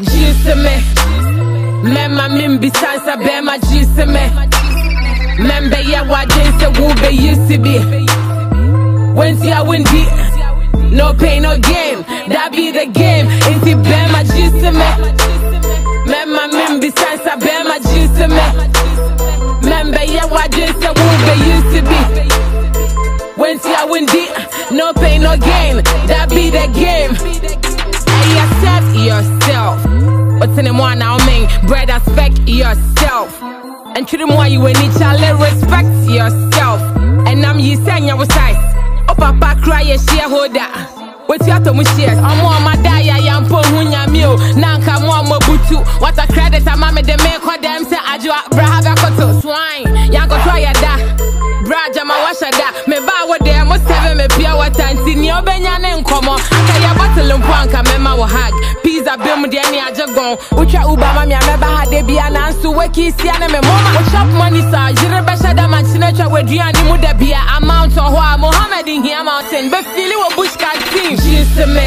Gise me Mema mimbi sansa bema gise me Membe ye wadin se wube yisi bi Wenti ya windi No pain, no gain. That be the game. Inti bema gise me Mema mimbi sansa bema gise me Membe ye wadin se wube yisi bi Wenti ya windi No pain, no gain. That be the game yourself What's in the one now, mean? Bread, respect yourself. And treat them why you in each other, respect yourself. And I'm you saying your size. Oh, papa, cry a shareholder. What's your tomu shares? I'm more my dia, yam po hunya meal. Nanka more mobutu. What a credit, I'm mama the make what them say. I do brahaga koto swine. Yanko try da. Braja ma washa da. Me ba wo de mo seven me pia water. Nti ni obenya ne nkomo. Aka ya bottle mpo anka mema wo hag. Pizza bill deɛ ne agye gɔn wotwa uber ma me a mɛba ha de bia nanso waki sia ne me moma. Wo shop money sa. Yere bɛhyɛ da mankyene atwa w'aduane mu da bia amount wɔ hɔ a. Mohammed nhia mountain. Bɛfili wɔ bush canteen gyese me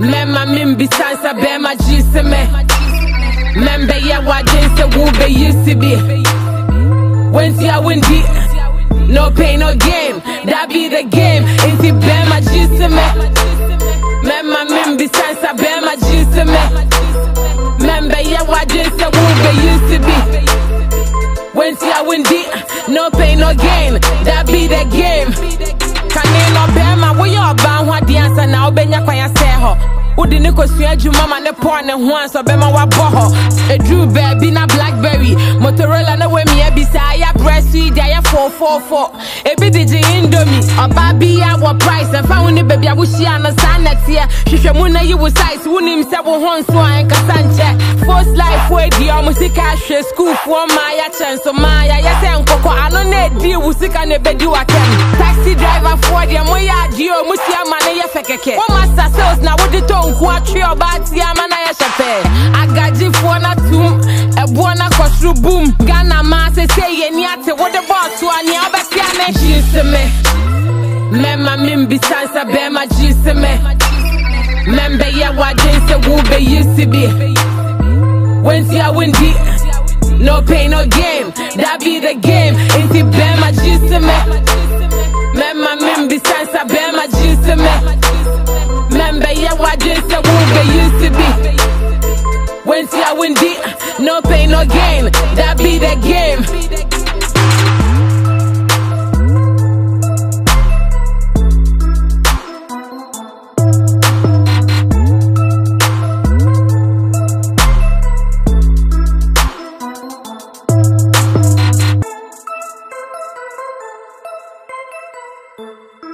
mɛma membisa nsa bɛma gyese me mɛmbɛyɛ w'adwen sɛ wobɛyi si bi. Wenti a wondi no pain no game. that be the game. Nti bɛma gyese me I just said who they used to be. When see I win deep, no pain, no gain, that be the game. Kanelo Bema, we all bound what the answer now, Benya Kwaya Seho. Udi niko kosua adwuma ma ne pɔn ne ho ansa bɛma wabɔ hɔ. Eduru baabi na Blackberry, Motorola no wɔ me bi saa yɛ 444. A bit did indomie. A baby, our price. and found a baby, I wish she understand that here. She should moon you was size. Who names several horns, so I ain't Cassandra. First life, where the almost cash school for my chance. So my, yes, and Coco, I don't need deal with sick and a bed you can. Taxi driver for the Moya Dio, Musia Mania Fekeke. One master sales now with the tongue, what trio bats, Yamana Shape. I got you for not two, a buona mushroom boom. Ghana man say say ye ni What the to ani abe piane Jise me. Mema mimbi sansa bema jise eh, me. Membe ye wa jinse wube yisi bi Wensi a windi No pain no game That be the game. Inti bema jise eh, me. Mema mimbi sansa bema jise me. Membe ye wa jinse wube yisi bi 20, I win deep. No pain, no gain. That be the game. Thank